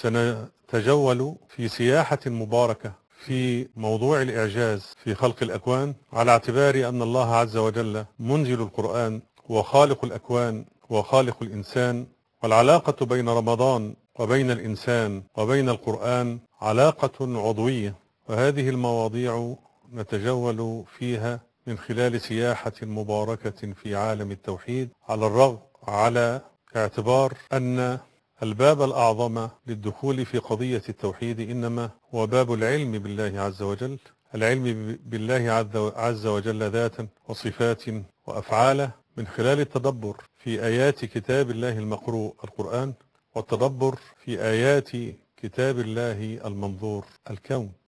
سنتجول في سياحة مباركة في موضوع الإعجاز في خلق الأكوان على اعتبار أن الله عز وجل منزل القرآن وخالق الأكوان وخالق الإنسان. والعلاقة بين رمضان وبين الإنسان وبين القرآن علاقة عضوية وهذه المواضيع نتجول فيها من خلال سياحة مباركة في عالم التوحيد على الرغم على اعتبار أن الباب الأعظم للدخول في قضية التوحيد إنما هو باب العلم بالله عز وجل العلم بالله عز وجل ذاتا وصفات وأفعاله من خلال التدبر في آيات كتاب الله المقروء القرآن والتدبر في آيات كتاب الله المنظور الكون.